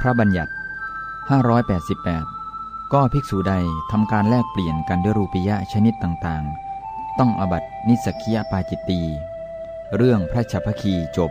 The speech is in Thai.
พระบัญญัติ 588 ก็ภิกษุใดทำการแลกเปลี่ยนกันด้วยรูปียะชนิดต่างๆ ต้องอบัตนิสกิยปาจิตตี เรื่องพระชัพพคีจบ